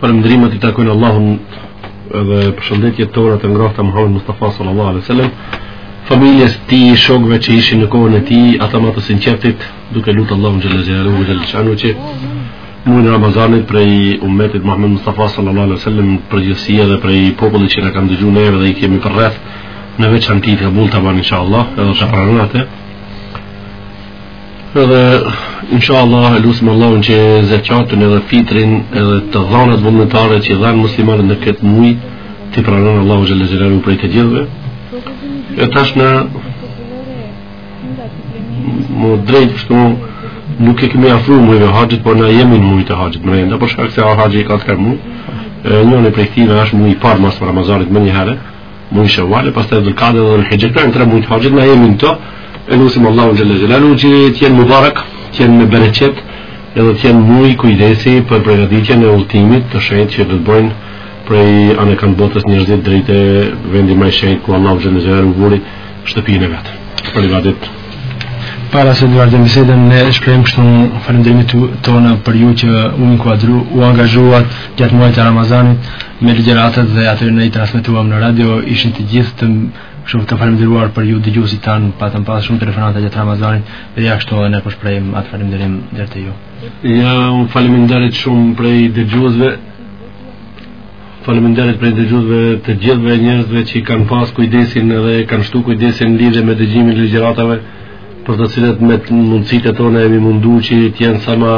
Falëndrimet i takojnë Allahut dhe përshëndetjet tona të ngrohta Muhammed Mustafa sallallahu alaihi wasallam, familjes tij, shokëve që ishin në kohën e tij, ata më të sinqertit, duke lutur Allahun xhelle xhelalu ve shanuhu që mujin Ramazanit prej ummetit Muhammed Mustafa sallallahu alaihi wasallam për gjithësia dhe prej popullit që na kanë dëgjuar neve dhe i kemi përreth në veçanti kabul ta ban inshallah edhe të pranojë Edhe inshallah lusim Allahun që zekatën edhe fitrin edhe të dhënat vullnetare që dhanë muslimanët në këtë muaj ti pranon Allahu xhalla xhelalu prej të gjithëve. E tash na më drejt kështu nuk e kemi afru më e haqit, por na jemi në mujtë e haqit më rejnë, për shkak se a haqit e ka të kërë mujtë, njën e prej këtive është mujtë parë masë për Ramazanit më një herë, Muaj Shawal, pastaj Dhul Qada dhe Dhul Hijja, pra në tre muaj të haxhit na jemi në to. E lutim Allahun xhalla xhelalu që të jenë mubarak, të jenë me bereqet, edhe të jenë muaj kujdesi për përgatitjen e udhëtimit të shenjtë që do të bëjnë prej anekanë botës njerëzit drejt vendit më i shenjtë ku Allahu xhalla xhelalu vuri shtëpinë e vet për ibadet para se të vazhdojmë bisedën ne shprehim këtu falënderimet tona për ju që u inkuadru- u angazhuat gjatë muajit të Ramazanit me ligjëratat dhe atë ne i transmetuam në radio ishin të gjithë të shumë të falënderuar për ju dëgjuesit tanë, patëm pas shumë telefonata gjatë Ramazanit dhe ja kështu edhe ne po shprehim atë falënderim deri te ju. Ja, un faleminderit shumë prej dëgjuesve Faleminderit prej dëgjuesve të gjithëve njerëzve që kanë pas kujdesin dhe kanë shtu kujdesin në lidhje me dëgjimin e ligjëratave për të cilat me mundësitë tona jemi mundu që të jenë sa më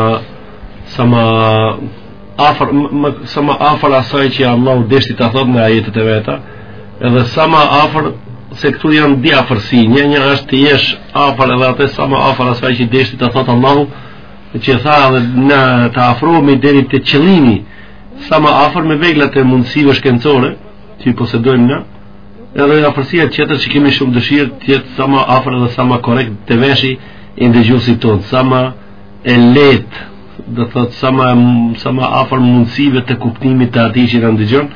sa më afër sa më afër asaj që Allahu deshti ta thotë në ajetet e veta edhe sa më afër se këtu janë dy afërsi një një është të jesh afër edhe atë sa më afër asaj që deshti ta thotë Allahu që tha edhe na të afrohemi deri te qëllimi Sa më afër me veglat e mundësive shkencore që i posedojmë na, edhe afërsia tjetër që kemi shumë dëshirë të jetë sa më afër dhe sa më korekt te veshi i ndëgjusit tonë, sa më e lehtë dhe thot sa më sa më afër mundësive të kuptimit të atij që na ndëgjon.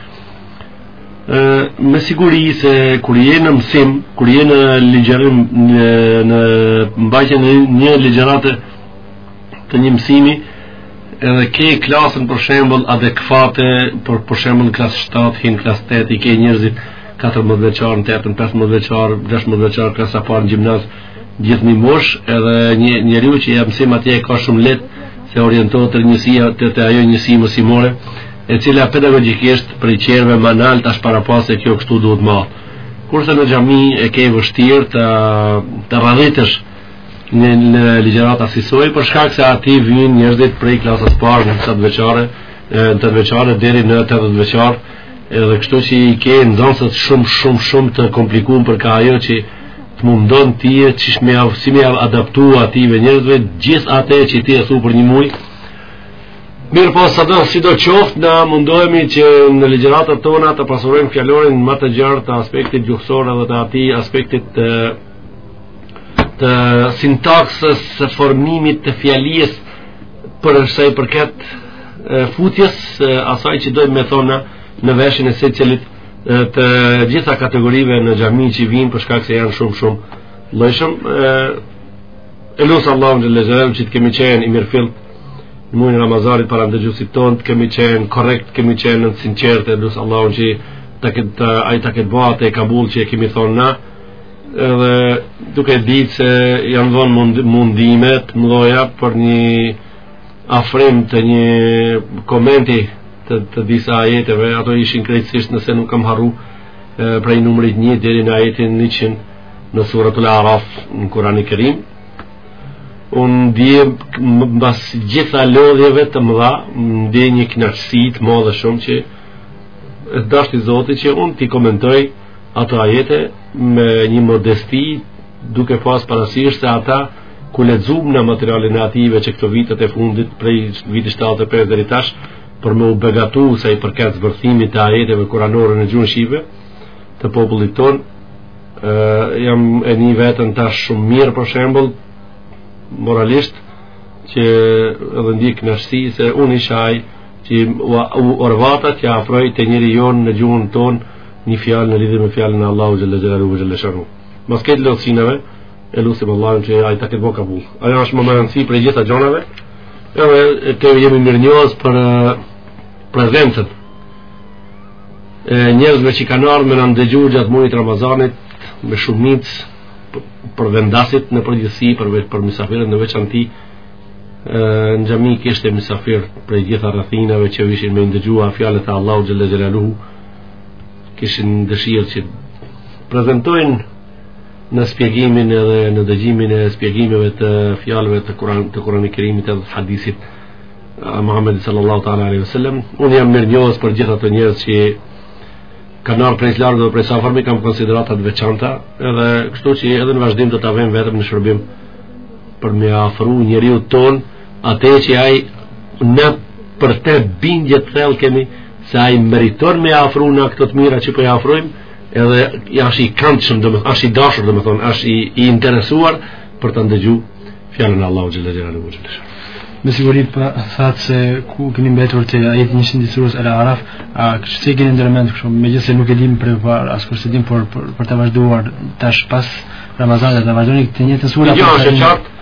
ë me siguri se kur je në mësim, kur je në ligjërim në, në mbajtjen e një ligjërate të një mësimi edhe ke klasën për shembull adekvate për për shembull në klasë 7 hin klasë 8 i ke njerëzit 14 vjeçar në 8 15 vjeçar 16 vjeçar klasa parë në gjimnaz gjithë një mosh edhe një njeriu që jap mësim atje ka shumë lehtë se orientohet te njësia te te ajo njësi mësimore e cila pedagogikisht prej njerëzve më nalt asht parapa se e kjo kështu duhet ma kurse në xhami e ke vështirë të, të radhitësh në në ligjëratë asisoj për shkak se aty vijnë njerëzit prej klasës parë në shtatëvjeçarë në tetëvjeçarë deri në 80 vjeçar edhe kështu që i ke nxënësit shumë shumë shumë të komplikun për ka ajo që të mundon ti e qysh me ia u, si me ia u adaptu atyne njerëzve, gjithë atë e që ti e thu për një mujë, Mirëpo, sado, sido qoftë, na mundohemi që në ligjëratat tona të pasurojmë fjalorin më të gjerë të aspektit gjuhësor edhe të atij aspektit të të sintaksës së formimit të fjalies për sa i përket futjes asaj që dojmë me thona në veshin e secilit të gjitha kategorive në xhami që vijnë për shkak se janë shumë shumë llojshëm e lus Allahun xhele që të kemi qenë i mirëfill në mujin Ramazanit para dëgjuesit tonë të kemi qenë korekt të kemi qenë të sinqertë e lus Allahun që ta ketë, ai ta ketë bo atë kabul që e kemi thonë na Edhe duke ditë se janë dhënë mund, mundime të mëdha për një afrim të një komenti të, të disa ajeteve, ato ishin krejtësisht nëse nuk kam harru prej numrit 1 deri në ajetin 100 në suratul Araf në Kur'an i Kerim. Unë ndiej mbas gjitha lodhjeve të mëdha, ndiej një kënaqësi të madhe shumë që e dashti Zoti që unë t'i komentoj ato ajete me një modesti duke pas parasysh se ata ku lexuam në materialin e atyre që këto vitet e fundit prej vitit 75 deri tash për me u begatu sa i përket zbërthimit të ajeteve kuranore në gjuhën shqipe të popullit tonë e, jam e ndiej veten tash shumë mirë për shembull moralisht që edhe ndiej kënaqësi se unë isha ai që u orvata që afroj te njeriu jonë në gjuhën tonë Një fjalë në lidhje me fjalën e Allahut xhalla xhelaluhu ve xhalla shanu. Me gjithë lëshimet, e lutim Allahun që ai ta ketë bo kabul. Ajo është më e rëndësishme prej gjitha gjonave. Edhe të jemi mirënjohës për prezencën e njerëzve që kanë ardhur me na dëgjuar gjatë muajit të Ramazanit me shumicë për vendasit në përgjithësi përveç për mysafirët në veçanti në xhami kishte mysafirë prej gjitha rrethinave që ishin me ndëgjuar fjalët e Allahut xhalla xhelaluhu kishin dëshirë që prezentojnë në spjegimin edhe në dëgjimin e spjegimeve të fjalëve të Kur'an të Kur'anit Kerimit edhe të hadithit të Muhammed sallallahu ta'ala alaihi wasallam unë jam mirënjohës për gjithë ata njerëz që kanë ardhë prej së largu dhe prej së afërmi kam konsiderata të veçanta edhe kështu që edhe në vazhdim do ta vë veten në shërbim për me afru njeriun tonë Atë që ai ne për te bindje të thellë kemi se ai e meriton me afru në këto të mira që po i afrojmë, edhe është i këndshëm, do të thonë, është i dashur, do të thonë, është i, i interesuar për ta ndëgju fjalën e Allahu xhel-le xhelaluhu. Me siguri pra po thatë se ku keni mbetur te ajeti njëqind i surës Al-Araf, ashtu që keni ndërmend kështu, megjithëse nuk e di për pra, siç e dimë por për, për ta vazhduar tash pas Ramazanit, ta vazhdoni këtë njëjtën sure. Jo, është qartë.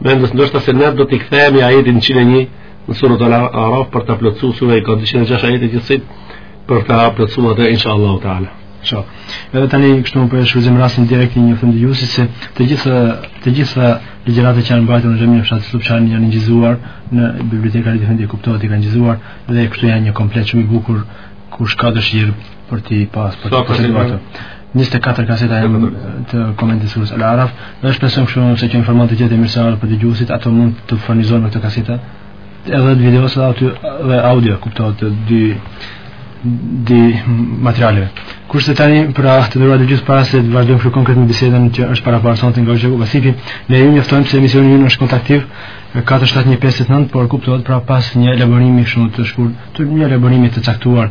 Mendoj ndoshta se ne do t'i kthehemi ajetit 101 në surën Al-Araf për ta plotësuar surja i ka 206 ajete gjithsejt për ta plotësuar atë inshallah taala. Inshallah. Edhe tani kështu po e shfrytëzojmë rastin direkt i njoftojmë dëgjuesit se të gjitha të gjitha ligjëratat që janë mbajtur në xhaminë e fshatit Sllupçan janë inçizuar në bibliotekën e Defendi kuptohet i kanë inçizuar dhe kështu janë një komplet shumë i bukur kush ka dëshirë për t'i pas për t'i pasur ato. 24 kaseta janë të komentit të surës Al-Araf. Ne shpresojmë kështu se kjo informatë është e mirëseardhur për dëgjuesit, ato mund të furnizohen me këto kaseta. Edhe të videos edhe aty dhe audio, kuptohet të dy dy materialeve. Kurse tani pra të nderuar dëgjues para se të vazhdojmë kështu konkret me bisedën që është paraparë sonte nga Gjeku Vasipi, ne ju njoftojmë se emisioni ynë është kontaktiv 47159, por kuptohet pra pas një elaborimi shumë të shkurt, të një elaborimi të caktuar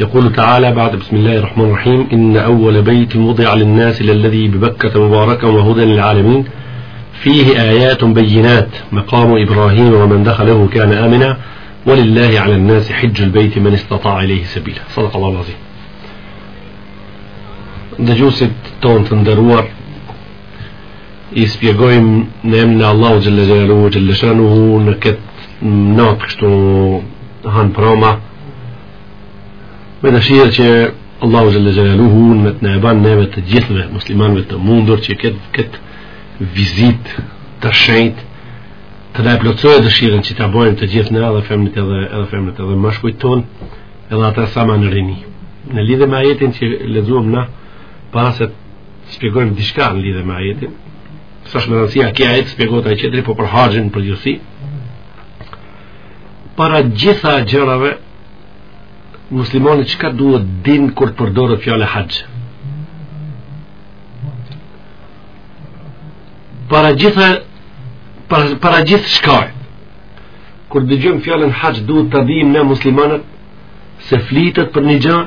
يقول تعالى بعد بسم الله الرحمن الرحيم إن أول بيت وضع للناس للذي ببكة مباركا وهدى للعالمين فيه آيات بينات مقام إبراهيم ومن دخله كان آمنا ولله على الناس حج البيت من استطاع إليه سبيلا صدق الله العظيم دجوسة gjusit tonë i spjegojmë në emrin e Allahu xhel-le xhelaluhu xhel-le shanuhu në këtë natë kështu n'mbramje me dëshirë që Allahu xhel-le xhelaluhu të na e ban neve të gjithëve muslimanëve të mundur që këtë këtë vizitë të shenjtë të na plotësojë dëshirën që ta bëjmë të gjithë ne edhe femrit edhe edhe femrit edhe meshkujt tanë edhe ata sa më në rini në lidhje me ajetin që e lexuam ne para se Spjegojmë diçka në lidhe me ajetin. Sa është me rëndësi ajeti spjegohet çka tjetër, po për haxhin në përgjithësi. Para gjitha gjërave, muslimani çka duhet të dinë kur të përdoret fjala haxh. Para gjitha, para, para gjithçkajt, kur dëgjojmë fjalën haxh duhet ta dimë ne muslimanët, se flitet për një gjan,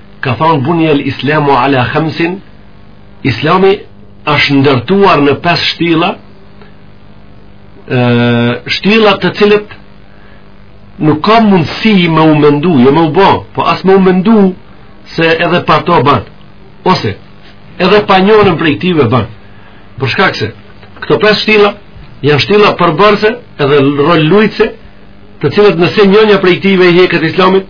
ka thanë bunijel islamu ala khamsin islami është ndërtuar në pesë shtylla shtylla të cilat nuk ka mundësi me u mendu jo me u bo po as me u mendu se edhe pa to ban ose edhe pa njërën prej këtyne ban për shkak se këto pesë shtylla janë shtylla përbërëse edhe rol lujtëse të cilat nëse njëna prej këtyne i hiqet islamit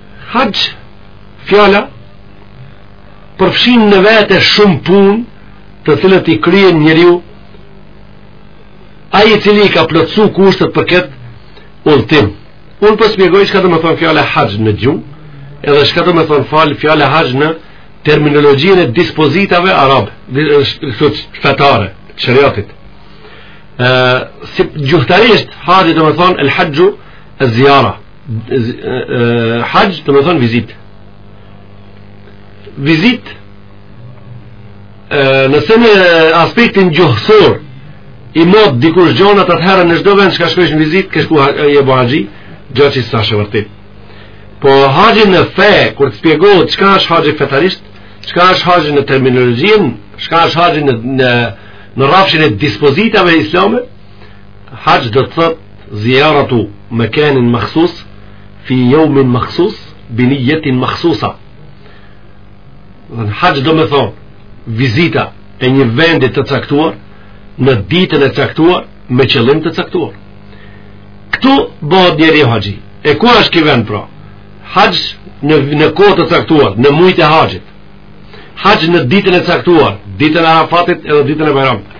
Haxh, fjala, përfshin në vete shumë punë të cilat i kryen njeriu, ai i cili i ka plotësu kushtet për këtë udhëtim. Unë po spjegoj çka domethonë fjala haxh në gjuhë, edhe çka domethonë fal fjala haxh në terminologjinë e dispozitave arab, fetare, sheriatit. Si gjuhtarisht, haxh domethonë el haxhu ez-zijare. Haxh domethonë vizitë Vizitë Nëse në aspektin gjuhësor i merr dikush gjonat atëherë në çdo vend që shkojsh në vizitë ke shku e bo haxhi Gjo që s'asht e vërtetë Po haxhi në fe Kur të spjegohet Çka është haxhi fetarisht Çka është haxhi në terminologjinë Çka është haxhi në, në, në rrafshin e dispozitave islame Haxh do të thotë zijaratu mekanin makhsus fi yawmin makhsus bi niyatin makhsusa. Haxh domethonë vizita e një vendi të caktuar në ditën e caktuar me qëllim të caktuar. Këtu bëhet njeri haxhi. E ku është ky vend pra? Haxh në në kohë të caktuar, në mujt e haxhit. Haxh në ditën e caktuar, ditën e Arafatit edhe ditën e Bajramit.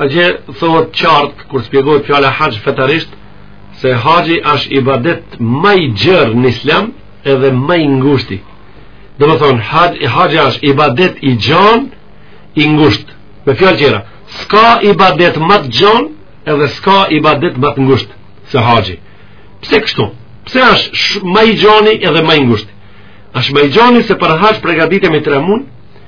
Atje thotë qartë, kur spjegohet fjala haxh fetarisht, se haxhi është ibadet ma i gjerë në islam edhe ma i ngushti. Domethonë, haxhi është ibadet i gjanë i ngushtë. Me fjalë tjera, s'ka ibadet ma të gjanë edhe s'ka ibadet ma të ngushtë se haxhi. Pse kështu? Pse është ma i gjani edhe ma i ngushtë? është ma i gjani se për haxh pregaditemi tre muj,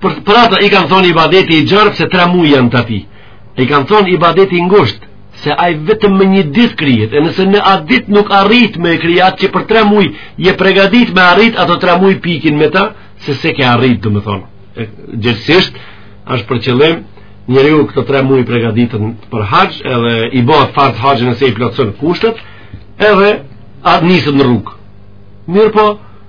për, për ato i kanë thonë ibadeti i gjërë se tre mujë janë prap i i kanë thonë ibadeti i ngusht se ai vetëm me një ditë krijet e nëse në atë ditë nuk arrit me krijat që për tre mujë je pregadit me arrit ato tre mujë pikin me ta se se ke arrit dhe më thonë gjithësisht është për qëllim njëri u këto tre mujë pregaditën për haqë edhe i bëhet fart haqë nëse i plotësën kushtet edhe atë nisët në rrugë mirë po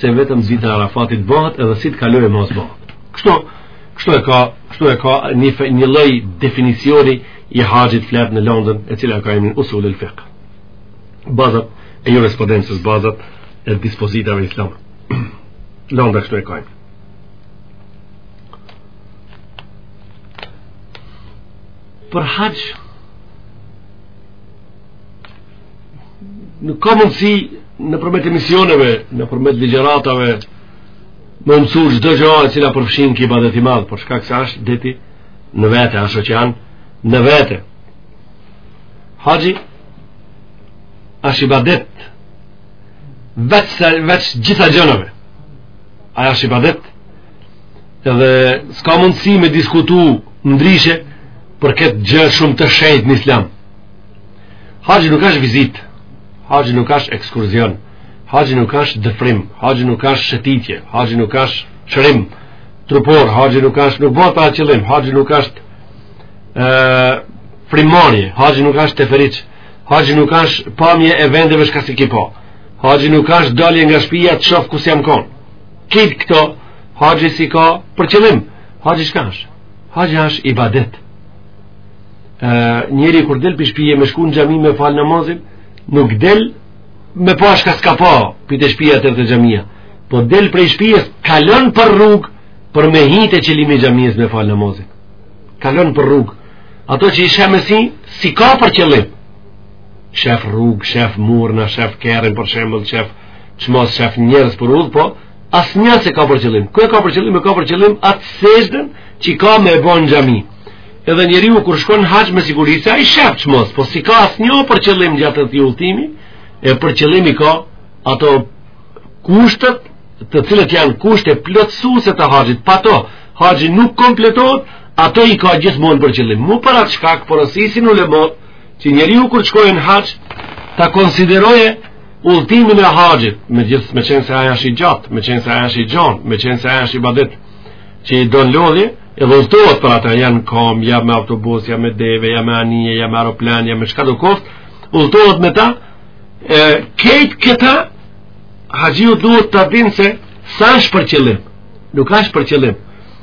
se vetëm ditën e Arafatit bëhet edhe si të kalojë mo s'bëhet. Kështu, kështu e ka, kështu e ka një një lloj definicioni i haxhit flet në lëndën, e cila ka emrin usul el fikh. Bazat e jurisprudencës, bazat e dispozitave islame. Lënda kështu e ka. Për haxh nuk ka mundësi nëpërmjet emisioneve, nëpërmjet ligjëratave, me u mësu çdo gjë e cila përfshin ky ibadet i madh, për shkak se është deti në vete, është oqean në vete. Haxhi është ibadet veç, veç gjitha gjënave. Ai është ibadet edhe s'ka mundësi me diskutu ndryshe për këtë gjë shumë të shenjt në islam. Haxhi nuk është vizitë, haxhi nuk është ekskursion, haxhi nuk është dëfrim, haxhi nuk është shëtitje, haxhi nuk është shërim trupor, haxhi nuk është nuk bëhet për atë qëllim, haxhi nuk është frymarrje, haxhi nuk është teferiç, haxhi nuk është pamje e vendeve çka s'i ki pa. Haxhi nuk është dalje nga shtëpia të shoh ku s'jam kon. Krejt këto haxhi s'i ka për qëllim. Haxhi çka është? Haxhi është ibadet. njeri kur del prej shpije me shku në xhami me falë namazin nuk del me pa shka s'ka pa prej te shpija deri te xhamia po del prej shpije kalon për rrug për me hi te qilimi i xhamisë me falë namazin kalon për rrug ato që i sheh me sy s'i ka për qëllim shef rrug, shef murna, shef kerrin për shembl, shef çmos, shef njerëz për udh po asnjë s'e ka për qëllim kë ka për qëllim, e ka për qëllim atë sexhden që ka me bo n'xhami Edhe njeriu kur shkon në haxh me siguri se ai shef çmos, po s'i ka asnjë për qëllim gjatë atij udhëtimi, e për qëllim i ka ato kushtet, të cilët janë kushte plotësuese të haxhit. Pa to, haxhi nuk kompletohet, ato i ka gjithmonë për qëllim. Mu për atë shkak porosisin ulemat që njeriu kur të shkojë në haxh ta konsiderojë udhëtimin e haxhit, megjithëse meqenëse ai është i gjatë, meqenëse ai është i gjon, meqenëse ai është ibadet, që i don lodhje, e udhëtohet për ata ja në kam, ja me autobus, ja me deve, ja me anije, ja me aeroplan, ja me shka do koft, udhëtohet me ta, e, krejt këta, haxhiu duhet ta din se s'është për qëllim, nuk është për qëllim.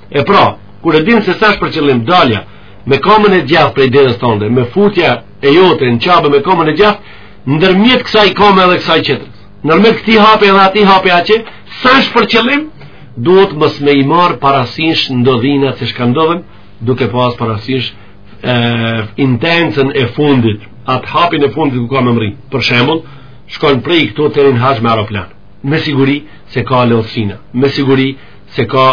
E pra, kur e din se s'është për qëllim, dalja, me kamën e djathtë prej derës tënde, me futja e jote në Qabe me kamën e djathtë, ndërmjet kësaj kame edhe kësaj tjetrës. Nërmjet këtij hapi dhe atij hapi atje, s'është për qëllim, duhet mos me i marrë parasysh ndodhinat që shka ndodhen, duke pas parasysh e, intencën e fundit, atë hapin e fundit ku ka me mërri. Për shembull, shkon prej këtu deri në haxh me aeroplan. Me siguri se ka lehtësina, me siguri se ka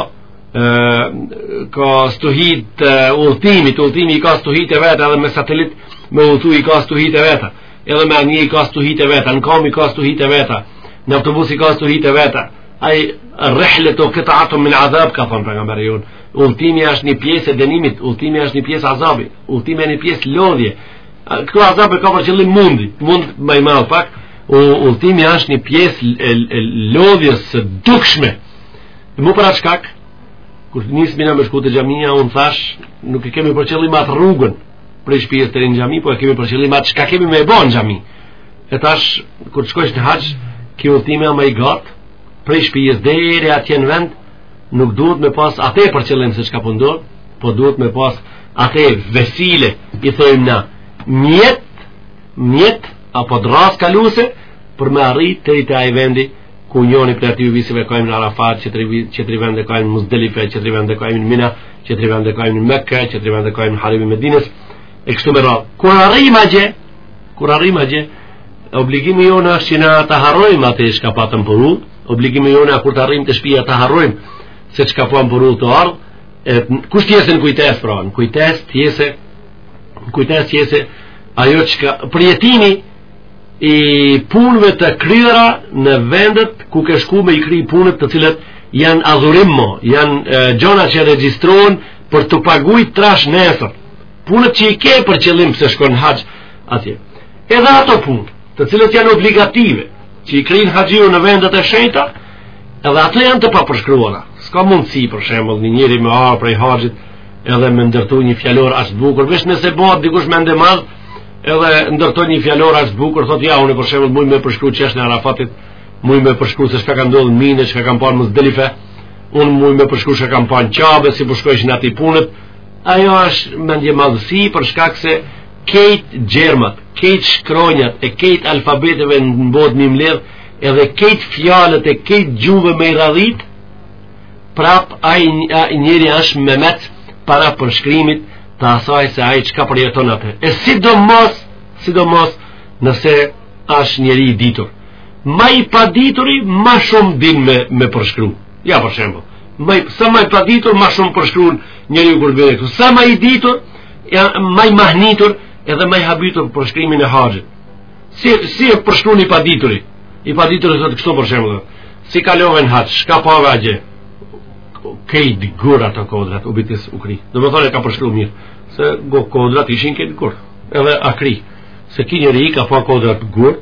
ka stuhi t'udhëtimit, udhëtimi i ka stuhit e veta edhe me satelit me udhëtu i ka stuhit e veta Edhe me anije i ka stuhit e veta, në kam i ka stuhit e veta, në autobus i ka stuhit e veta, er-rihletu kit'atun minel adhab, ka thonë Pejgamberi jonë, udhëtimi është një pjesë e dënimit, udhëtimi është një pjesë azabi, udhëtimi është një pjesë lodhje, këtu azabi ka për qëllim mundi, mundim i madh pak, udhëtimi është një pjesë lodhjes së dukshme, mu për atë shkak, kur nisemi na me shku te xhamija, unë thash, nuk e kemi për qëllim atë rrugën, prej shtëpisë deri në xhami, po e kemi për qëllim atë çka kemi me e ba n'xhami. E tash kur të shkosh në haxh, ky udhëtimi ma i gat, prej shtëpisë deri atje në vend, nuk duhet me pas atë për qëllim se çka po ndodh, po duhet me pas atë vesile, i thojmë na, mjet, mjet apo drrasë kaluese për me arrit deri te ai vendi ku njoni prej atyne viseve ka emnin Arafat, tjetri, tjetri vend e ka emnin Muzdelife, tjetri vend e ka emnin Mina, tjetri vend e ka emnin Mekke, tjetri vend e ka emnin Haremi i Medines, e kështu me radhë. Kur arrijmë atje, kur arrijmë atje, obligimi jonë është që na të harrojmë atë çka patëm për rrugë, obligimi jonë kur të arrijmë te shpia të harrojmë se çka patëm për rrugë tu ardhë, kurse t'jesë në kujtesë, pra, në kujtesë t'jesë, në kujtesë t'jesë, ajo që ka, përjetimi, i punëve të kryera në vendet ku ke shku me i kry punët të cilat janë adhurim, mo, janë e, gjona që regjistrohen për t'u pagu trash nesër. Punët që i ke për qëllim pse shkon n'haxh atje. Edhe ato punë, të cilat janë obligative, që i kryn haxhiu në vendet e shejta, edhe ato janë të papërshkruna. S'ka mundësi, për shembull, një njeri me ardhë prej haxhit, edhe me ndërtu një fjalor aq të bukur, veç nëse bahet dikush mendjemadh, Edhe ndërton një fjalor aq t'bukur, thotë ja unë për shembull muj me përshkru çështjen e Arafatit, muj me përshkru se çka ka ndodh në Mine, çka kam pa n'Muzdelife, unë muj me përshkru çka kam pa n'Qabe, si po shkojshin aty punët. Ajo është mendjemadhësi për shkak se kejt gjermat, kejt shkronjat e kejt alfabeteve në botë me i mledh, edhe kejt fjalët e kejt gjuhve me i radhit, prap ai njeri është memec para përshkrimit të asaj se ai çka përjeton atë. E sidomos, sidomos nëse është njeri i ditur. Ma i padituri ma shumë din me me përshkru. Ja për shembull, ma sa ma i paditur ma shumë përshkruan njeriu kur vjen këtu. Sa ma i ditur, ja, ma i mahnitur edhe ma i habitur n'përshkrimin e haxhit. Si si e përshkruan i padituri? I padituri thotë kështu për shembull. Si kalove n'haxh, çka pave atje? Kejt gur ato kodrat u bitis u kry. Domethonë e ka përshkru mirë. Se go kodrat ishin kejt gur. Edhe u kry. Se ky njeri i ka pa kodrat gur.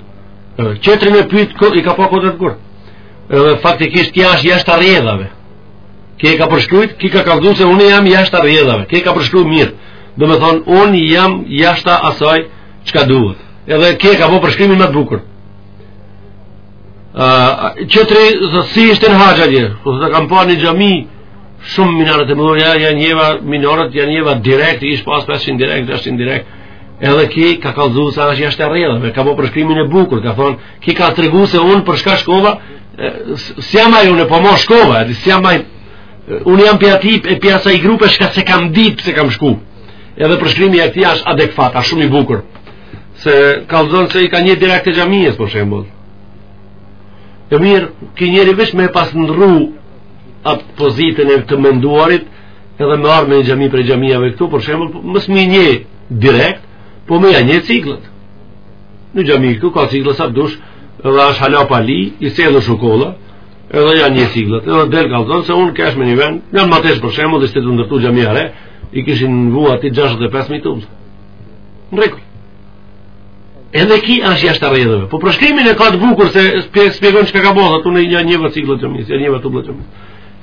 Edhe tjetri me pyt i ka pa kodrat gur. Edhe faktikisht ky është jashta rrjedhave. Ky e ka përshkrujt, ky e ka kallzu se unë jam jashta rrjedhave. Ky e ka përshkru mirë. Domethonë unë jam jashta asaj çka duhet. Edhe ky e ka bo përshkrimin më të bukur. Tjetri, si ishte në haxh atje? Po të kam pa një xhami, shumë minaret e mëdha, ja njeva minaret, ja njeva direkt, i kish pas 500 direkt, 600 direkt, edhe ky ka kallzu se është jashtë rrjedhave, ka bo përshkrimin e bukur, ka thonë, ky ka tregu se unë për çka shkova, si jam ajë unë, po mo shkova, si jam ajë, unë jam pi atij, e pi asaj grupe, çka s'e kam ditë pse kam shku, edhe përshkrimi e këtij është adekuat, a shumë i bukur, Se kallzon se i ka nje direkt e xhamisë, për shembull. E mirë, ky njeri veç me pas ndërru atë pozitën e të menduarit, edhe me ardh me një xhami prej xhamiave këtu, për shembull, po mos me i nje direkt, po me ja nje ciklët. Në xhami këtu ka ciklët sa dush, edhe është hala pa ly, i sheh edhe shukolla, edhe ja nje ciklët, edhe del kallzon se unë kesh me një vend, në Mateç për shembull, dhe ishte ndërtu xhami e re, i kishin vu aty 65.000 tulla. Në rregull. Edhe ky është jashtë rrjedhave. Po përshkrimin e ka të bukur se shpjegon çka ka bërë aty në një një vërtet ciklët mirë, një vërtet ciklët mirë.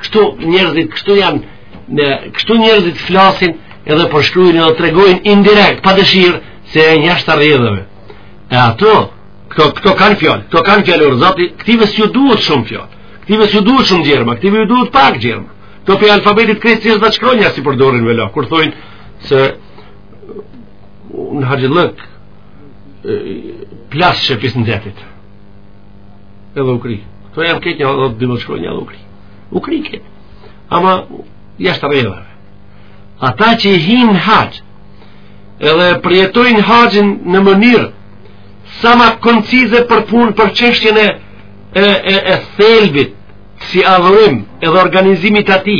Kështu njerëzit, kështu janë në kështu njerëzit flasin edhe përshkruajnë edhe tregojnë indirekt pa dëshirë se janë jashtë rrjedhave. E ato këto këto kanë fjalë, këto kanë fjalë or zotni, këtive s'ju duhet shumë fjalë. Këtive s'ju duhet shumë germa, këtive ju duhet pak germa. Këto prej alfabetit pesë, gjashtë, dhetë shkronja s'i përdorin valla, kur thonë se në haxhillëk plasshe pi s'nxehtit edhe u kry këto janë kejt një dhetë shkronja edhe u kry u kry kejt ama jashtë rrjedhave ata që i hinë haxh edhe përjetojnë haxhin në mënyrë sa ma koncize për punë për çështjen e, e, e, e thelbit si adhurim edhe organizimit aty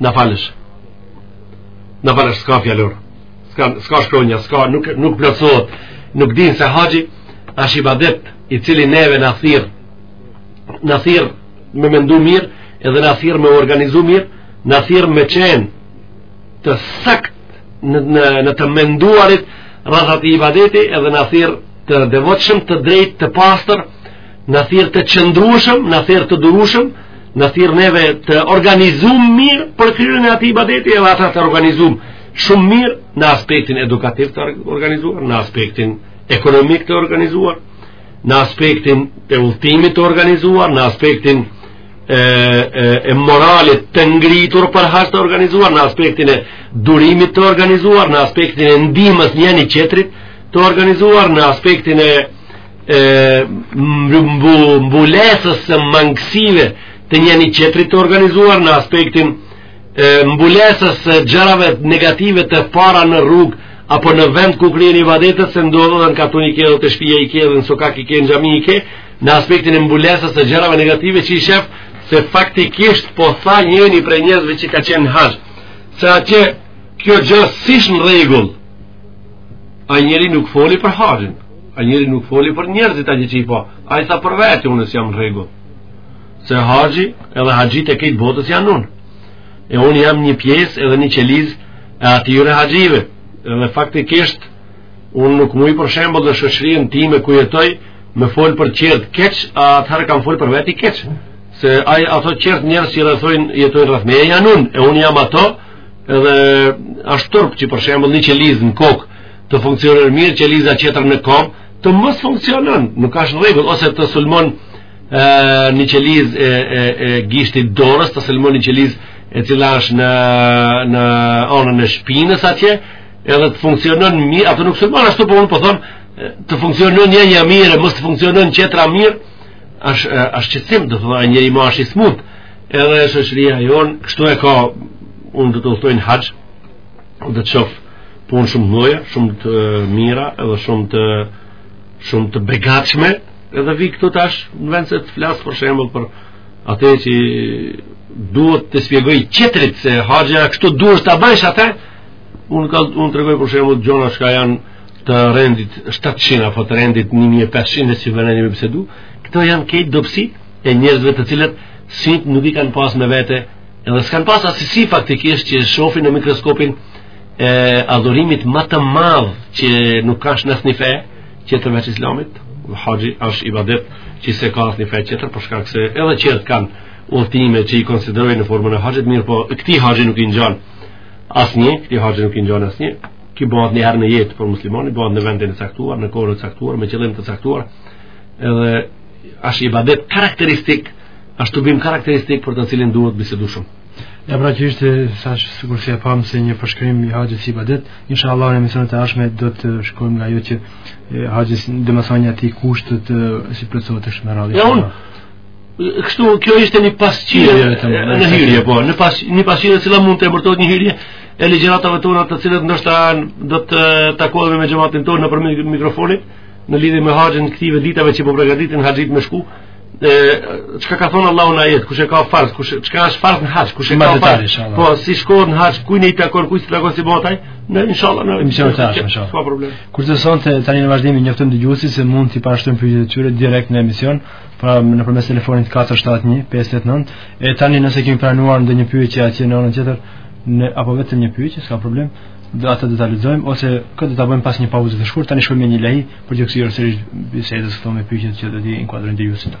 Na falësh. Na falësh s'ka fjalor. S'ka s'ka shkronja, s'ka nuk nuk plotësohet. Nuk din se haxhi është ibadet i cili neve na thirr. Na thirr me mendu mirë, edhe na thirr me organizu mirë, na thirr me qenë të saktë në në, në të menduarit rreth atij ibadeti edhe na thirr të devotshëm, të drejtë, të pastër, na thirr të qëndrueshëm, na thirr të durueshëm, na thirr neve të organizum mirë për kryerjen e atij ibadeti edhe ata të organizum shumë mirë në aspektin edukativ të organizuar, në aspektin ekonomik të organizuar, në aspektin e udhëtimit të organizuar, në aspektin e, e, e moralit të ngritur për haxh të organizuar, në aspektin e durimit të organizuar, në aspektin e ndihmës njeni qetrit të organizuar, në aspektin e mbulesës së mangësive të njeni qetrit të organizuar në aspektin mbulesës së gjërave negative të para në rrugë apo në vend ku kryhen ibadetet se ndodh edhe në katun i ke edhe te shpia i ke edhe në sokak i ke edhe në xhami i ke edhe në aspektin e mbulesës së gjërave negative që i shef se faktikisht po tha njëni prej njerëzve që ka qenë haxh se atje kjo gjë s'ish në rregull a njeri nuk foli për haxhin A njeri nuk foli për njerëzit a gjë që i pa. Ai tha për vete, unë s'jam rregull. Se haxhi, edhe haxhit e krejt botës janë unë. E unë jam një pjesë edhe një qeliz e atyre haxhive. Edhe faktikisht, unë nuk muj për shembull në shoqërinë time ku jetoj, me fol për qertë keq, a atëherë kam fol për veti keq. Se ai ato qertë njerëz që rrethojnë, jetojnë rreth meje janë unë, e unë jam ato, edhe ashtë turp që për shembull një qeliz në kokë, të funksionon mirë qeliza qetra në kom të mos funksionon nuk ashtë rregull ose të sulmon një qeliz e, e, e gishtit dorës të sulmon një qeliz e cila është në në anën e shpinës atje edhe të funksionon mirë atë nuk sulmon ashtu po unë po them të funksionon njena mirë mos të funksionon qetra mirë është shqetësim do të thotë njeri më është i smut edhe shoqëria jonë kështu e ka unë do të udhtoj në haxh dhe të shof punë shumë të mëdha, shumë të mira edhe shumë të shumë të begatshme, edhe vi këtu tash në vend se të flas për shembull për atë që duhet të shpjegoj qetrit se haxha kështu duhet ta bësh atë. Unë ka unë tregoj për shembull gjona që janë të rendit 700 apo të rendit 1500 s'ia vlen me bisedu, këto janë krejt dobësi e njerëzve të cilët sy nuk i kanë pas me vete Edhe s'kanë pas asi sy faktikisht që shofin në mikroskopin e adhurimit më të madh që nuk ka në asnjë fe qetër veç islamit. Haxhi është ibadet që s'e ka asnjë fe tjetër për shkak se edhe qert kanë udhëtime që i konsiderojnë në formën e haxhit, mirëpo këtij haxhi nuk i ngjan asnjë, këtij haxhi nuk i ngjan asnjë. Ki bëhet një herë në jetë për muslimanin, bëhet në vendin e caktuar, në kohën e caktuar, me qëllim të caktuar. Edhe është ibadet karakteristik, është tubim karakteristik për të cilin duhet biseduar shumë. Ja pra që ishte sa që sikur si e pam se një përshkrim i haxhit si ibadet Insha Allah në emisionet e ardhshme do të shkojmë nga ajo që haxhit do me thënë ato kushtet si plotësohen e shumë rrali Ja unë, kështu kjo ishte një pasqyrë jo, jo, në hyrje po në pas një pasqyrë që mund të emërtohet një hyrje e ligjëratave tona të cilat ndoshta do të takohemi me xhamatin tonë nëpërmjet mikrofonit në lidhje me haxhin e këtyre ditëve që po përgatiten haxhitë me shku e çka ka thënë Allahu në ajet kush e ka farz kush çka është farz në haxh kush e ka farz po si shkohet në haxh kujt i takon kujt s'i takon si bahet ai inshallah në emisionet e ardhshme inshallah pa problem kurse sonte tani në vazhdim i njoftojmë dëgjuesit se mund të parashtrojnë pyetjet e tyre direkt në emision pra nëpërmes telefonit 471 579 e tani nëse kemi pranuar ndonjë pyetje atje në anën tjetër në apo vetëm një pyetje s'ka problem Po atë do ta lexojmë ose këtë do ta bëjmë pas një pauze të shkurtë. Tani shkojmë me një ilahi për t'iu kthyer sërish bisedës këtu me pyetjet që do të inkuadrojnë dëgjuesit.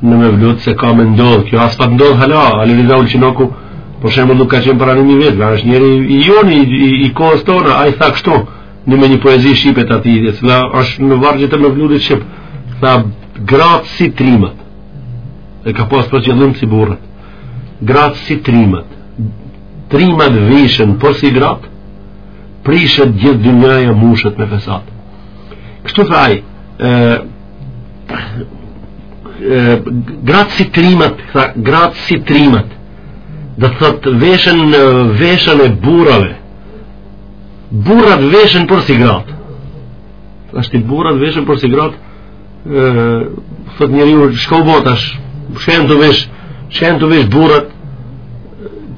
Në mevlud se ka me ndodhë kjo, as pa pas ndodhë hala, Ali Riza Ulqinaku, për shembull nuk ka qenë pejgamberi vetë, pra është njeri i joni, i, i, i kohës tonë, ai tha kështu, në një poezi shqipe të tij, e cila është në vargje të mevludit shqip, tha gratë si trimët, e ka pas për qëllim si burrat, gratë si trimët, trimët vishen porsi gratë, prishet gjithë dynjaja mushet me fesat. Kështu tha i, gratë si trimat, tha, gratë si trimat, dhe thotë veshin veshjen e burrave, burrat veshen porsi gratë, qysh burrat veshen porsi gratë, thotë njeriu shiko bo tash, s'kenë tu u vesh, s'kenë tu u vesh burrat,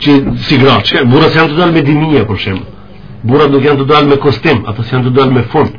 qe si gratë, s'kenë, burrat janë tu dalë me dimije, për shembull, burrat nuk janë tu dalë me kostum, ata janë tu dalë me fund,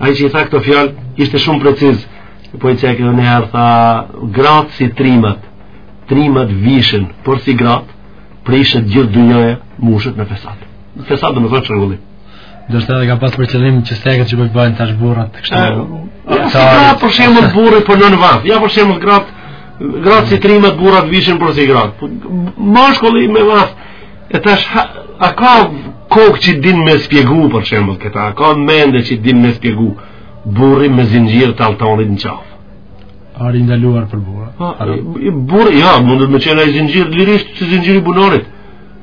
Ai që i tha këto fjalë ishte shumë preciz. Po i qaj këtu njëherë tha gratë si trimat. Trimat vishen, porsi gratë prishet gjithë dynjaja mushet me fesat. Fesat do të thotë çrregullim. Do të thotë ka pas për qëllim që steka që bëjnë bën tash burrat, kështu. Sa ka për shembull burri po vnon vath. Ja për shembull gratë gratë si trimat burrat vishen porsi gratë. Mashkulli me vath. E tash, ha, a ka kokë që din me spjegu, për shembl, këta, a ka mende që din me spjegu, burri me zinxhir të altanit në qafë. Ari ndaluar për burra. Ha, burri, ja, mundet me qenë ai zinxhir, lirisht si zinxhiri bunarit.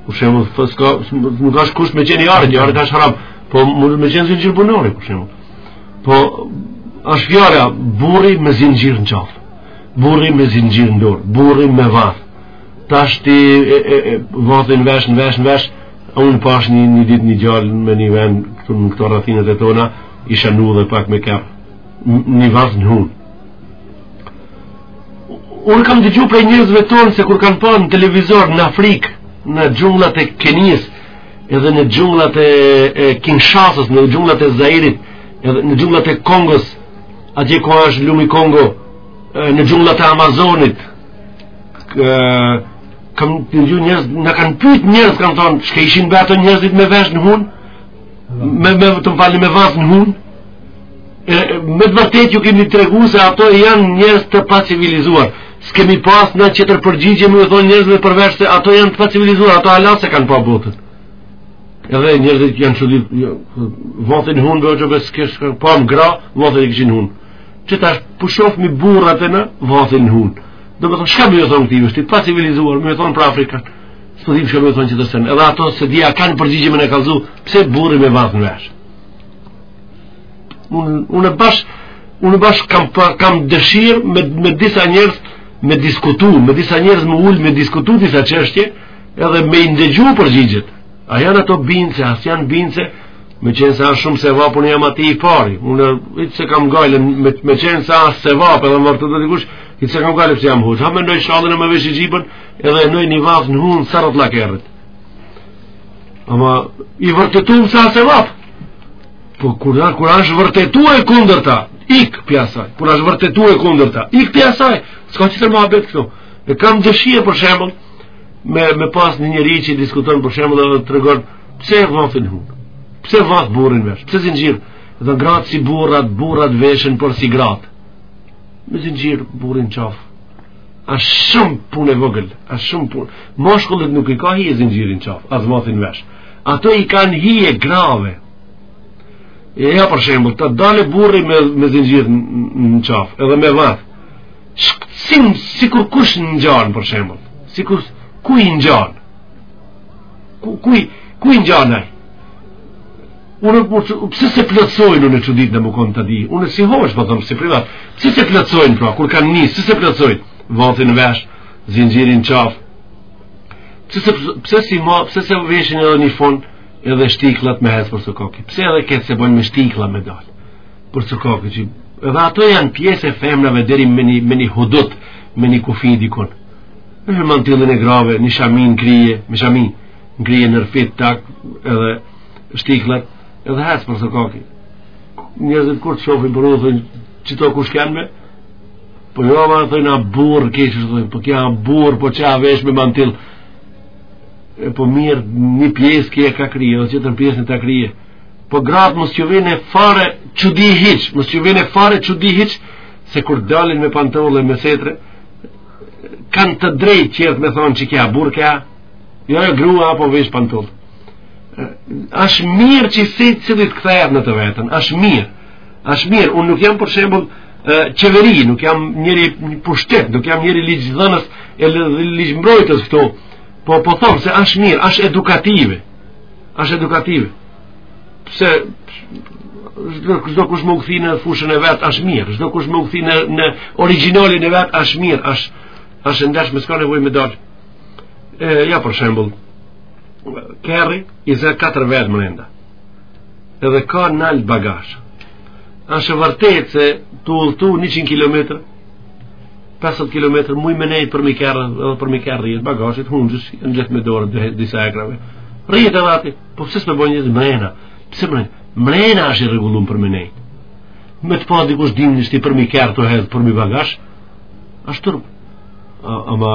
Për shembl, s'ka, nuk ka kusht me qenë i arit, i arit ashtë haram, po mundet me qenë zinxhir bunarit, për shembl. Po, është fjala, burri me zinxhir në qafë, burri me zinxhir në dorë, burri me vath, Tash ti vathi n'vesh në vesh në vesh, unë pash një, një dit një djalë me një ven këtu në këto rrethinat e tona, isha në dhe pak me kap, një vath në hunë. Unë kam dëgju prej njerëzve tonë se kur kanë pa në televizor në Afrikë, në xhunglat e Kenijës, edhe në xhunglat e, e Kinshasës, në xhunglat e Zairit, edhe në xhunglat e Kongos, atje ku është lumi Kongo, në xhunglat e Amazonit, kam dëgju njerëz, na kanë pyet njerëz kanë thonë, çka ishin be ato njerëzit me vesh në hun? Me me të m'falin me vath në hun? E me të vërtetë ju kemi tregu se ato janë njerëz të pacivilizuar. S'kemi pas naj tjetër përgjigje me u thonë njerëzve përveç se ato janë të pacivilizuar, ato hala s'e kanë pa botën. Edhe njerëzit janë çudit, jo, vathin n'hun do të bësh kish, po më gra, vathin kishin n'hun. qe tash po shofmi burrat e në vathin hun do me thonë shka me ja thonë këti është i pacivilizuar me ja thonë prej Afrikës s'e dim shka me ja thonë qët sen edhe ato s'e di a kanë përgjigje me na kallzu pse burri me vath në vesh unë unë bash unë bash kam, pa, kam dëshir me, me disa njerëz me diskutu me disa njerëz me u ulë me diskutu disa qështje edhe me i ndëgju përgjigjet a janë ato bindëse a s'janë bindëse Me qenë se asht shumë sevap, unë jam aty i pari. Unë hiç s'e kam gajle, me, me qenë se a sevap, edhe ma vërteton dikush, hiç s'e kam gajle pse jam hoxhë. Ha me nëjë shallën e me veshë xhyben, edhe noj një vath në hunë sërët lakerët. Ama u vërtetu se a sevap. Po kur, da, kur ashtë vërtetu e kundërta, ik prej saj. Kur ashtë vërtetu e kundërta, ik prej saj. S'ka tjetër muabet këtu. E kam dëshirë për shembull, me, me pas një njeri që diskuton për shembull dhe të Pse e vathin hun? Pse vath burri n'vesh? Pse zinxhir? Dhe gratë si burrat, burrat veshen porsi gratë. Me zinxhir burri n'qaf. A shumë punë e vogël, a shumë punë. Mashkullit nuk i ka hije zinxhiri n'qaf, as vathi n'vesh. Ato i kanë hije grave. E ja për shembull, të dalë burri me me zinxhir në qaf, edhe me vath. Si, sikur kujt ngjan për shembull. Sikur kujt i ngjan? Ku, kuj, kuj i ngjan ai? Unë nuk mund të, pse s'e plotësojnë unë që ditë në më konë të di? Unë si hoxhë, po thom, si privat. Pse s'e plotësojnë, pra, kur kanë nisë, pse s'e plotësojnë? Vathin në vesh, zinxhirin n'qafë. Pse s'e, pse si ma, pse s'e veshin edhe një fund, edhe shtiklat me hecë për sokaki. Pse edhe këtë s'e bojnë me shtikla me dalë? Për sokaki, që edhe ato janë pjesë e femrave deri me një, me një hudut, me një kufi dikun. Në mantillin e grave, një shami n'krye, me shami, në krye në rrëfit, tak, edhe shtiklat, edhe hec për sokaki. Njerëzit kur të shofin po, ou, thonë qeto kush janë be, po jo more a burrë, kish kenë, po kaa burrë, po qe a veshë me mantill, e po mirë, një pjesë qe ka kry, dhe qetër pjesën ta kryje. Po gratë mos t'ju vjen fare çudi hiç, mos që vine fare që di hiq, se kur dalin me pantolle, me setre, kanë të drejtë njerëzt me thonë që kjo burrë kjo, jo grua a po vesh pantoll. Ashtë mirë që secili t'kthehet në të veten, ashtë mirë. Ashtë mirë, unë nuk jam për shembul qeveri, nuk jam njeri n'pushtet, nuk jam njeri ligjdhënës e ligjmbrojtës këtu, po po thom se ashtë mirë, ashtë edukative. Ashtë edukative. pse çdokush me u kthy në fushën e vet asht mirë, çdokush me u kthy në në origjinalin e vet asht mirë, asht asht e ndershme s'ka nevojë me dal. E ja për shembull. Kerri i zë katër vetë mrenda. Edhe ka nalt bagazh. Asht e vërtetë se tu udhtu 100 km 50 km munesh me nejtë përmi kerr edhe përmi kerr rrihet bagazhit, ungjesh, ngjitesh me dorë, do hekrave. Rrihet edhe aty, Po pse s'me bojnë me nejtë mrena? Pse mrena? Mrena është i rregullum për me nejtë. Me të pa dikush dimnit hyp përmi kerr tu hecë, përmi bagazh, është turp. Ama,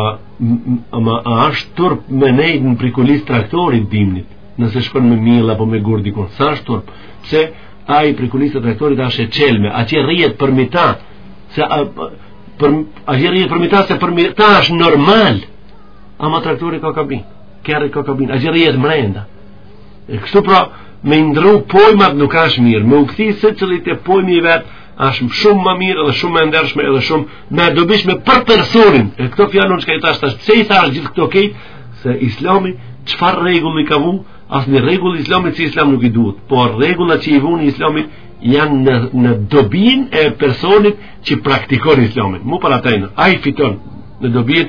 ama, a është turp me nejtë në prikolicë t'traktorit dimnit, nëse shkon me miell apo me gurë dikun. S'është turp. Pse ajo prikolica e traktorit është e çelme, aty rrihet përmi ta, se a, për, aty rrihet përmi ta, se përmi ta është normale. Ama traktori ka kabinë, kerri ka kabinë, aty rrihet mrenda. E kështu pra, me i ndrru pojmat nuk ashtë mirë, me u kthy secili te pojmi i vetë, ashtë shumë më mirë edhe shumë më e ndershme edhe shumë më e dobishme për personin. E këto fjalë që ka i thashë tash, pse i thashë gjithë këto krejt, se islami, çfarë rregulli ka vu, asnjë rregull islami që islamit nuk i duhet, por rregullat që i vuni islami janë në, në dobin e personit që praktikon islamin. Mu për atë, ai fiton në dobin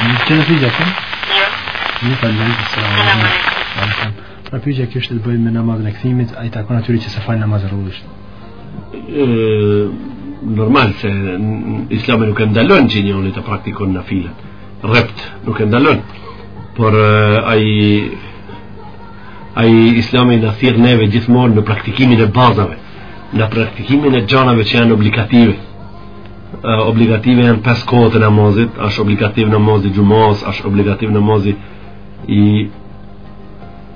Që në figja, të? Jo. Ju faleminderit, selam alejkum. Pra pyetja kishte të bëjë me namazin e kthimit, a i takon atij që s'e fal namazin rregullisht? Normal se islami nuk e ndalon që njeri të praktikon nafilet. Rreptë nuk e ndalon. Por ai... Ai islami na thirr neve gjithmonë në praktikimin e bazave, në praktikimin e gjanave që janë obligative. obligative janë pesë kohët e namazit, është obligativ namazi i xhumasë, është obligativ namazi i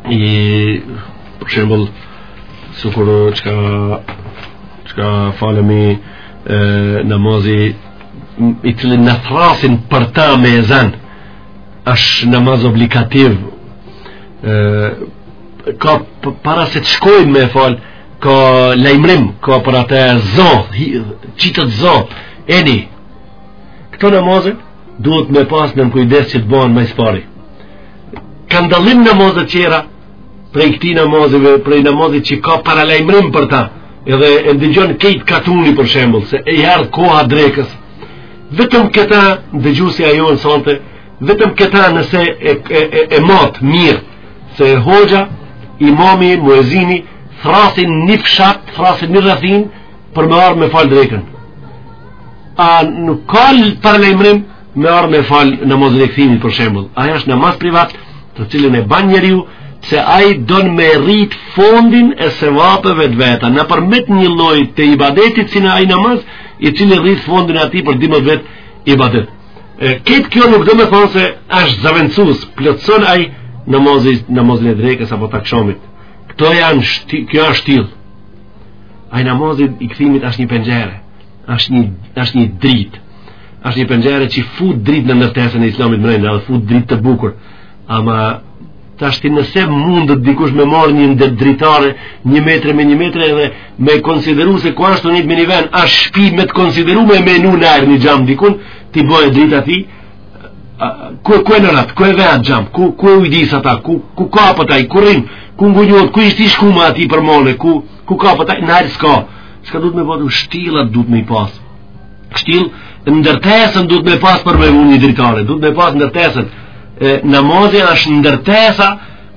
i për shembull sikur çka çka falemi namazi i cili na thrrasin për ta me ezan është namaz obligativ e, ka para se të shkojmë me fal Ka lajmërim, ka për atë zo, qitet zo, eni. Këto namaze duhet me pas nën kujdes që të bahen ma s'pari. Kanë dallim namazet tjera prej këtij namazeve, prej namazit që ka paralajmërim për ta, edhe e ndëgjon kejt katuni për shembull, se erdh koha e drekës. Vetëm këta ndëgjusi ajo në sante, Vetëm këta nëse e, e, e, e mat mirë, se hoxha, imami, muezini, thrrasin një fshat, thrrasin një rrethinë, për me ardhë me falë drekën. A nuk ka paralajmërim me ardhë me falë namazin e kthimit, për shembull. Ai është namaz privat, të cilën e ban njeriu, se ai don me rritë fondin e sevapeve të veta, nëpërmjet një lloj të ibadetit, si në ai namaz, i cili rrit fondin atij për dimët vetë ibadetit. Kejt kjo nuk do me thonë se është zëvendësus, plotëson ai namaz, namazin e drekës apo të akshamit. Këto janë, shti, kjo është shtyllë. Ai namazi i kthimit është një penxhere, është një, është një dritë, është një penxhere që fut dritë në ndërtesën e islamit mrenda dhe fut dritë të bukur. Ama Tashti nëse mundet dikush me marrë një ndër dritare, një metre me një metre edhe me konsideru se ku ashtë të njët me ni ven, ashtë shpi me të konsideru me menu njeri një xham dikun, t'i bojë dritë aty, ku, ku e në ratë, ku e vet xham, ku, ku e ujdis ata, ku, ku ka për taj, ku rrin, ku ngujohet, ku ishte shku ma atij për mone, ku, ku ka për taj, njeri s'ka, s'ka duhet me bo, shtyllat duhet me i pasë. Shtyllë, ndërtesën duhet me pas për me vu një dritare, duhet me pas ndërtesën. E, namazi është ndërtesa,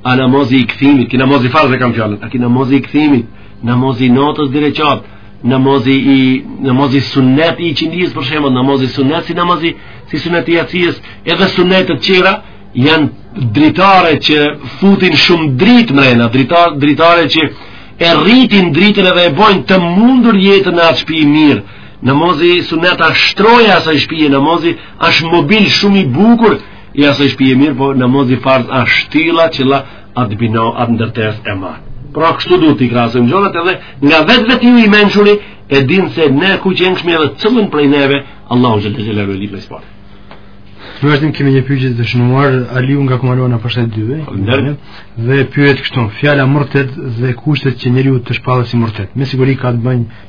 a namazi i kthimit, ki namazi farz e kam fjalën, a ki namazi i kthimit, namazi i natës dy reqatë, namazi i namazi sunnet i iqindisë për shembull namazi sunnet si namazi si sunneti i jacisë edhe sunnetet tjera janë dritare që futin shumë dritë mrena dritare, dritare që e rritin dritën edhe e bojnë të mundur jetën në atë shpi mirë Namozi sunet â shtroja e asaj shpije namozi është mobilje shumë e bukur e asaj shpije mirëpo namozi farz â shtylla që e atë bina atë ndërtes e marë pra kështu duhet t'i krahasojmë gjonat edhe nga vetë vetë ju i mençuri e din se ne ku çë jemi edhe çka do prej neve Allahu xhel-le xhelaluhu më së pari Në vazhdim kemi një pyetje të shënuar Aliu nga Kumanova në pjesën e dytë. Dhe pyet kështu, fjala murtet dhe kushtet që njeriu të shpallet si murtet. Me siguri ka të bëjë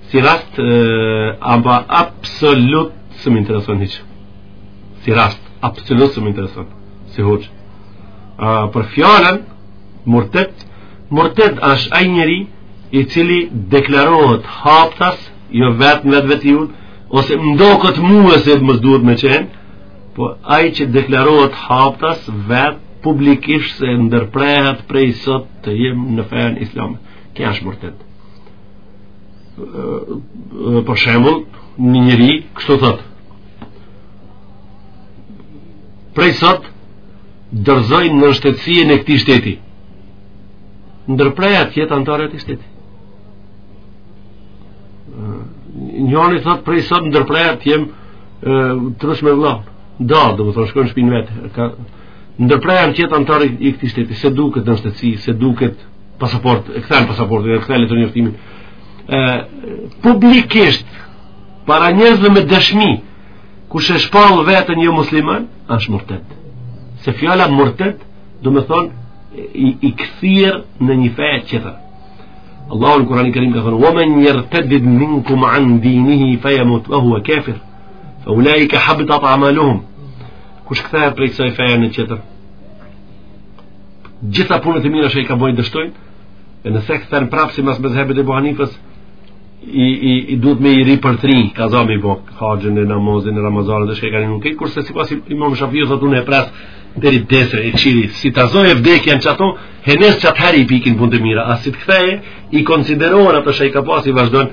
Si rast apo absolut s'më intereson hiç. Si rast absolut s'më intereson. Hiç. Uh, për fjalën Murtet, Murtet është ai njeri i cili deklarohet haptas, jo vetë në vetvete ose m'doket mua se s'duhet me qenë, po ai që deklarohet haptas vetë publikisht se ndërprehem prej sot të jem në fenë islame. Ky është murtet. Për shembull, një njeri kështu thot. Prej sot dorëzoj nënshtetësinë e këtij shteti. Ndërpreja të jetë antar i atij shteti. Njëri thot prej sot ndërpreja të jem... me vëlla. Dahen, domethonë shkon në shpinë e vet. Ndërpreva të jem anëtar i këtij shteti, s'e du këtë nënshtetësi, s'e du këtë pasaport, e kthen pasaportin, e kthen letërnjoftimin. Ë publikisht para njerëzve me dëshmi, kush e shpall veten jomusliman, është murtet. Se fjala murtet, domethënë i, i kthyer në një fe tjetër. Allahu në Kur'anin e Kerim ka thënë: "Wa man yartadid minkum an dinihi fayamut wa huwa kafir, fa ulaika habitat a'maluhum." Kush kthehet prej kësaj feje në tjetër, gjitha punët e mira që i ka bënë dështojnë, e nëse kthehet prapë simas mezhebit të Ebu Hanifës, i i i duhet me i ripërtri, kaza me i ba, po, haxhin e namazin e ramazanin dhe çka kanë nuk këtë kurse sipas imam Shafiut thotë unë e pres deri të vdesë e njeri si ta zojë vdekja në qato, e nëse jo, s'i pikin punët e mira e si të kthehet i konsiderohen ato çë i ka pas, i vazhdon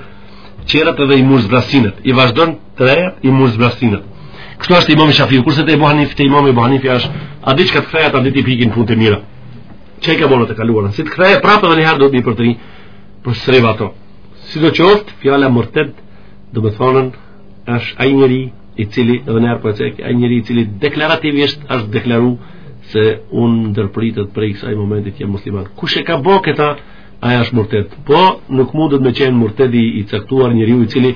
tjerat edhe i mush zbrazëtinat i vazhdon dhe i mush zbrazëtinat. Kështu është imam Shafiu, kurse te Ebu Hanife, te imam Ebu Hanife është atë ditë kur të kthehet atë ditë i pikin punët e mira. Çka ka bërë në të kaluarën, si të kthehet prapë edhe një herë do t'i përtrijë prej së re ato. Sidoqoftë, fjala murted domethënë është ai njeri i cili edhe një herë po e cek, ai njeri i cili deklarativisht është deklaruar se un ndërpritem prej këtij momenti që jam musliman. Kush e ka bërë këtë, ai është murted. Po, nuk mundet me qenë murtedi i caktuar njeriu i cili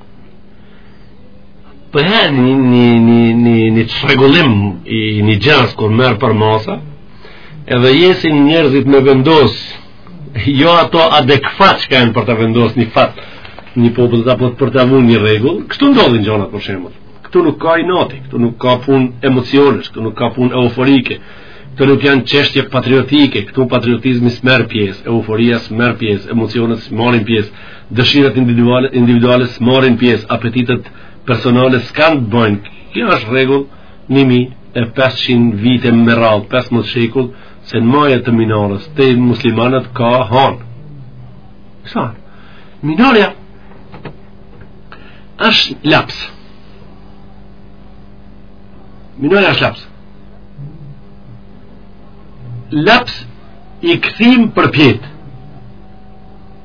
Po përherë një, një, një, një, një çrregullim i një gjëje kur merr përmasa, edhe jesin njerëzit me vendos, jo ato adekuat që kanë për të vendos një fat një populli apo për ta vu një rregull, kështu ndodhin gjanat për shembull. Këtu nuk ka inati, këtu nuk ka punë emocionesh, këtu nuk ka punë euforike, këtu nuk janë çështje patriotike, këtu patriotizmi s'merr pjesë, euforia s'merr pjesë, emocionet s'marrin pjesë, Dëshirat individuale individuale s'marrin pjesë, apetitet personale s'kanë të bëjnë. Kjo është rregull 1500 vite me radhë, 15 shekuj se në maja të minarës te muslimanët ka hanë. Pse? Minarja është laps. Minarja është laps. Laps i kthym përpjetë.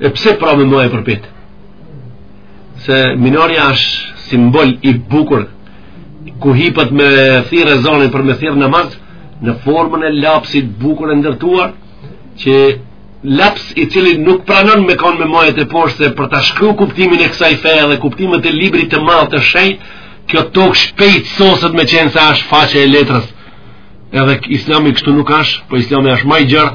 E pse pra me maje përpjetë? Se minarja është simbol i bukur ku hipet me thirrë ezanin për me thirrë në namaz në formën e lapsit bukur e ndërtuar që laps i cili nuk pranon me kanë me maje teposhtë se për ta shkru kuptimin e kësaj feje dhe kuptimet e librit të madh të shenjtë kjo tokë shpejt soset me qenë se ashtë faqe e letrës edhe islami kështu nuk ashtë po islami ashtë ma i gjerë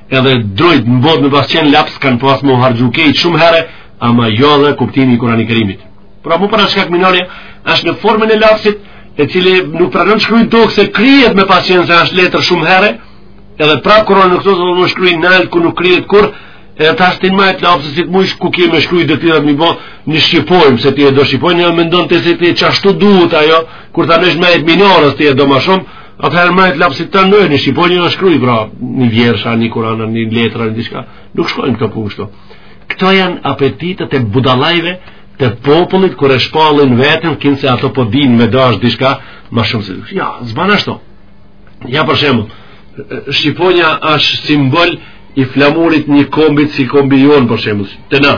Edhe drujt në botë me pas qenë laps kanë pas me u harxhu krejt shumë herë, ama jo dhe kuptimi i Kurani Kerimit. Pra mu për atë shkak minarja, është në formën e lapsit, i cili nuk pranon me shkru n'tokë se kryhet me pas qenë se është letër shumë herë, edhe pra kurani nuk të të më shkru nalt ku nuk kryhet kurrë, e tash ti n'maje t'lapsit si të mujsh ku ke me shkru edhe ti atë me e ba, një shqiponjë se ti e do shqiponjën, e mendon ti se qashtu duhet ajo, kur tash n'maje t'minares ti e do ma shumë, Atëherë n'maje të lapsit ta ndonjë, një shqiponjë me shkru, pra, një vjersha, një kurana, një letra, një diçka, nuk shkojnë këto punë kështu. Këto janë apetitet e budallajve të popullit, kur e shpallin veten, kinse ato po dinë me dashtë diçka, ma shumë se dush. Jo, s'ban ashtu. Ja, për shembull, shqiponja është simbol i flamurit një kombi si kombi jonë, për shembull, te na.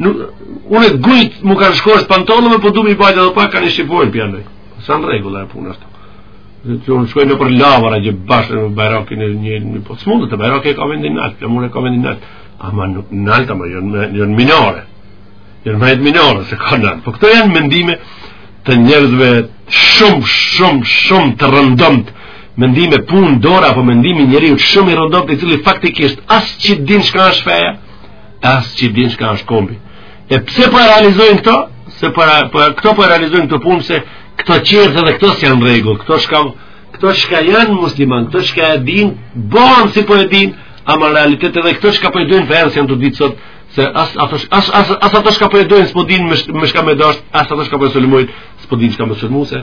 Nuk, unë n'gujt mu ka shkoq pantollave, po du mi bajt edhe pak ka një shqiponjë pjalloj. S'a në rregull ajo punë ashtu. Që unë shkojnë nëpër lavara që bashkë me bajrakin e një, një po s'mundet bajraki e ka vendin nalt, e ka vendin nalt. Ama nuk nalt, ama jo në, me, jo në minare. Jo në maje t'minares, se ka nalt. Po këto janë mendime të njerëzve shumë, shumë, shumë të rëndomta mendime punë dora apo mendimi njeriut shumë i rëndomtë i cili faktikisht as që din çka është feja As që e din shka është kombi. E pse po e realizojnë këto? Se po, po, këto po e realizojnë këto punë se këto qertë edhe këto s'janë rregull. Këto shka, këto shka janë musliman, këto shka e din, bonë si po e din, ama në realitet edhe këto shka po e dojnë fes janë tu ditë sot, se as, as, as, as, as ato shka po e dojnë s'po din me, me shka me dasht, as ato shka po e sulmojnë s'po din shka me sulmu se,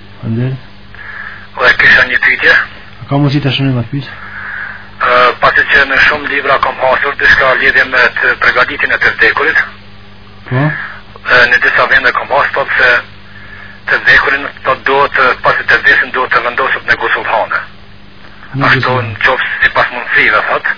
Andër. Po kisha një pyetje. A ka mundësi të shënoj më pyet? Ë, pasi që në shumë libra kam pasur diçka lidhje me të pregaditjen e të vdekurit. Po. Ë, në disa vende kam pasur thotë se të vdekurin do të duhet të pasi të vdesin duhet të vendoset në gasulhane. Ashtu në qoftë sipas mundësive, thotë.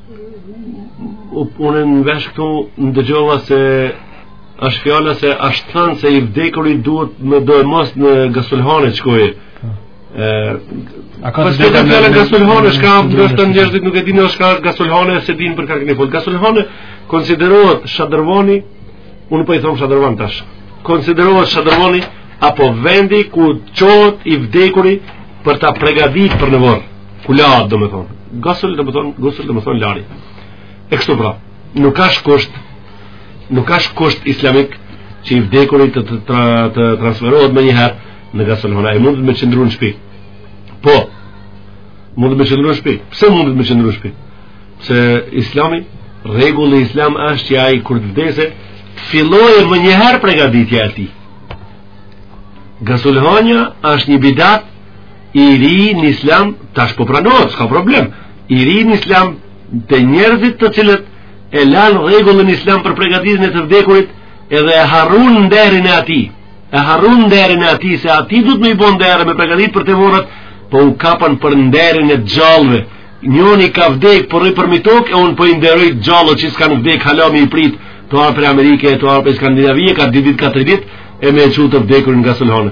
u punën në vesh këtu ndëgjova se është fjala se është thënë se i vdekuri duhet me doemos në gasulhane të shkojë A ka të dëgjuar me gasulhane shka do të thotë njerëzit nuk e dinë as çka është gasulhane s'e dinë për çka kena fol. Gasulhane konsiderohet shadërvani, unë po i them shadërvan tash. Konsiderohet shadërvani apo vendi ku çohet i vdekuri për ta përgatitur për në Kulat domethonë. Gasul domethonë, gusël domethonë larje. E kështu pra, nuk ka kusht, nuk ka kusht islamik që i vdekuri të, të, të, të transferohet menjëherë në gasulhone. A mundet me qëndru në shpi. Po, mundet me qëndru në shpi. Pse mundet me qëndru në shpi? Pse islami, rregulli islam është që ai kur të vdese, të fillojë menjëherë pregaditja e tij. Gasulhonja është një bidat I ri në islam tash po pranohet, s'ka problem. I ri në islam te njerëzit të cilët e lanë rregullin islam për pregaditjen e të vdekurit edhe e harrun nderin e atij. E harrun nderin e atij se atij duhet me i bon nderë me pregadit për te vorrat, po u kapën për nderin e gjallëve. Njoni ka vdek po rri përmi tokë e unë për po i nderoj gjallët që s'kanë vdek hala me i prit tu ardh prej Amerike, tu ardh prej Skandinavie, ka 2 dit, 4 dit, e me e çu të vdekurin n'gasulhonë.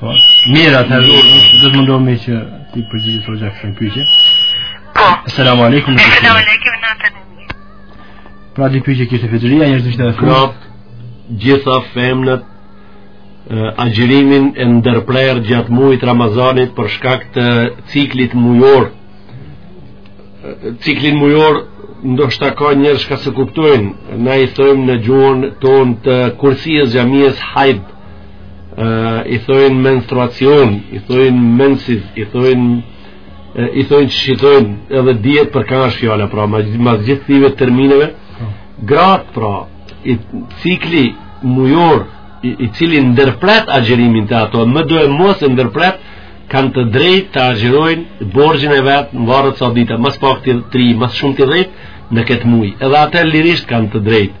Po, mirë atë do të mundohem me që t'i përgjigjesh rroja kësaj pyetje. Po. Selam aleikum. Selam aleikum natën. Pra dy pyetje kishte fituria, njerëz që kanë krop, gjitha femnat agjërimin e ndërprer gjatë mujit të Ramazanit për shkak të ciklit mujor ciklin mujor ndoshta ka njerëz shka s'e kuptojnë na i thojmë në gjuhën tonë të kursies xhamisë hajd i thojnë menstruacion, i thojnë mensis, i thojnë i thojnë që shqithojnë edhe dhjetë për ka është fjala pra ma, ma gjithfarë termineve po. gratë pra i cikli mujor i, i cili ndërpret agjërimin të ato medoemos e ndërpret kanë të drejtë të agjërojnë borxhin e vet varet sa dita ma s'pak të tri, ma s'shumë të dhjetë në këtë muj edhe atëherë lirisht kanë të drejtë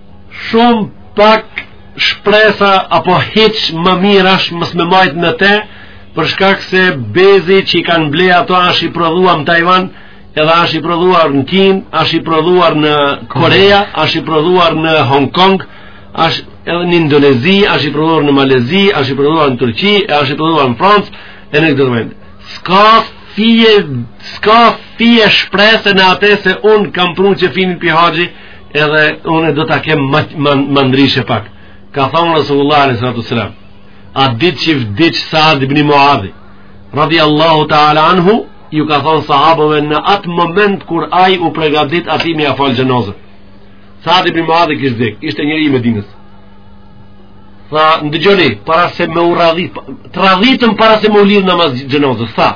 Shumë pak shpresa apo hiç ma mirë është mos me majt në te, për shkak se bezi që i kanë ble ato është i prodhuar në Tajvan, edhe është i prodhuar në Kinë, është i prodhuar në Korea, është i prodhuar në Hong Kong, është edhe në Indonezi, është i prodhuar në Malezi, është i prodhuar në Turqi, është i prodhuar në Francë, e në këtë moment. S'ka fije, s'ka fije shprese në atë se unë kam pru qefinin prej edhe unë do ta kem ma ndryshe pak. Ka thënë Resulullah alejhi salatu wasalam, at ditë që vdiq Sa'd ibn Mu'adh, radiallahu ta'ala anhu, u ka thënë sahabëve në atë moment kur ai u përgatit aty me ia fal xhenozën. Sa'd ibn Mu'adh kish vdek, ishte njeri i Medinës. Tha, ndëgjoni, para se me u radhit, të radhitëm para se me u lidh namaz xhenozës, tha,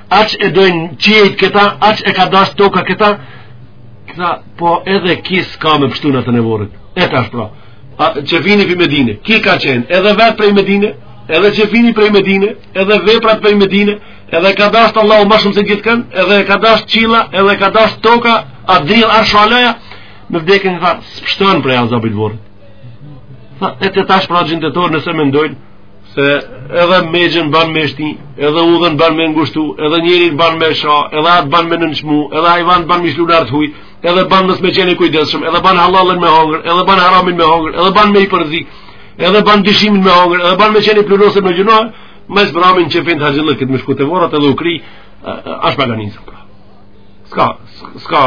aq e dojnë qiejt këta, aq e ka dash toka këta, këta, po edhe ky s'ka me pështu në të vorrit, e ka shpra, A, qefini prej Medine, ky ka qenë, edhe vetë prej Medine, edhe qefini prej Medine, edhe veprat prej Medine, edhe e ka dasht Allahu ma shumë se gjithkënd, edhe e ka dash qiella, edhe e ka dash toka, u dridh arshi ala me vdekjen e tij, s'pështon prej azabit vorrit. Tha, e të tash pra gjindja tonë nëse mendojnë, se edhe mexhën ban me shti, edhe udhën ban me ngushtu, edhe njerin ban me sha, edhe atë ban me nënçmu, edhe hajvan ban me lshu n'arë t'huj, edhe ban mos me qenë i kujdesshëm, edhe ban halallën me hongër, edhe ban haramin me hongër, edhe ban me i përzi, edhe ban dyshimin me hongër, edhe ban me qenë pluhurosun me gjynahe, ma s'bramit qefin të haxhillëk e me shku te vorret edhe u kry, asht paganizëm pra. S'ka, s'ka,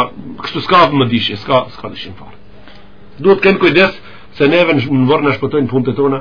këtu s'ka mëdyshje, s'ka, s'ka dyshim fare. Duhet kemi kujdes se neve në vorr na shpëtojnë punët e tona,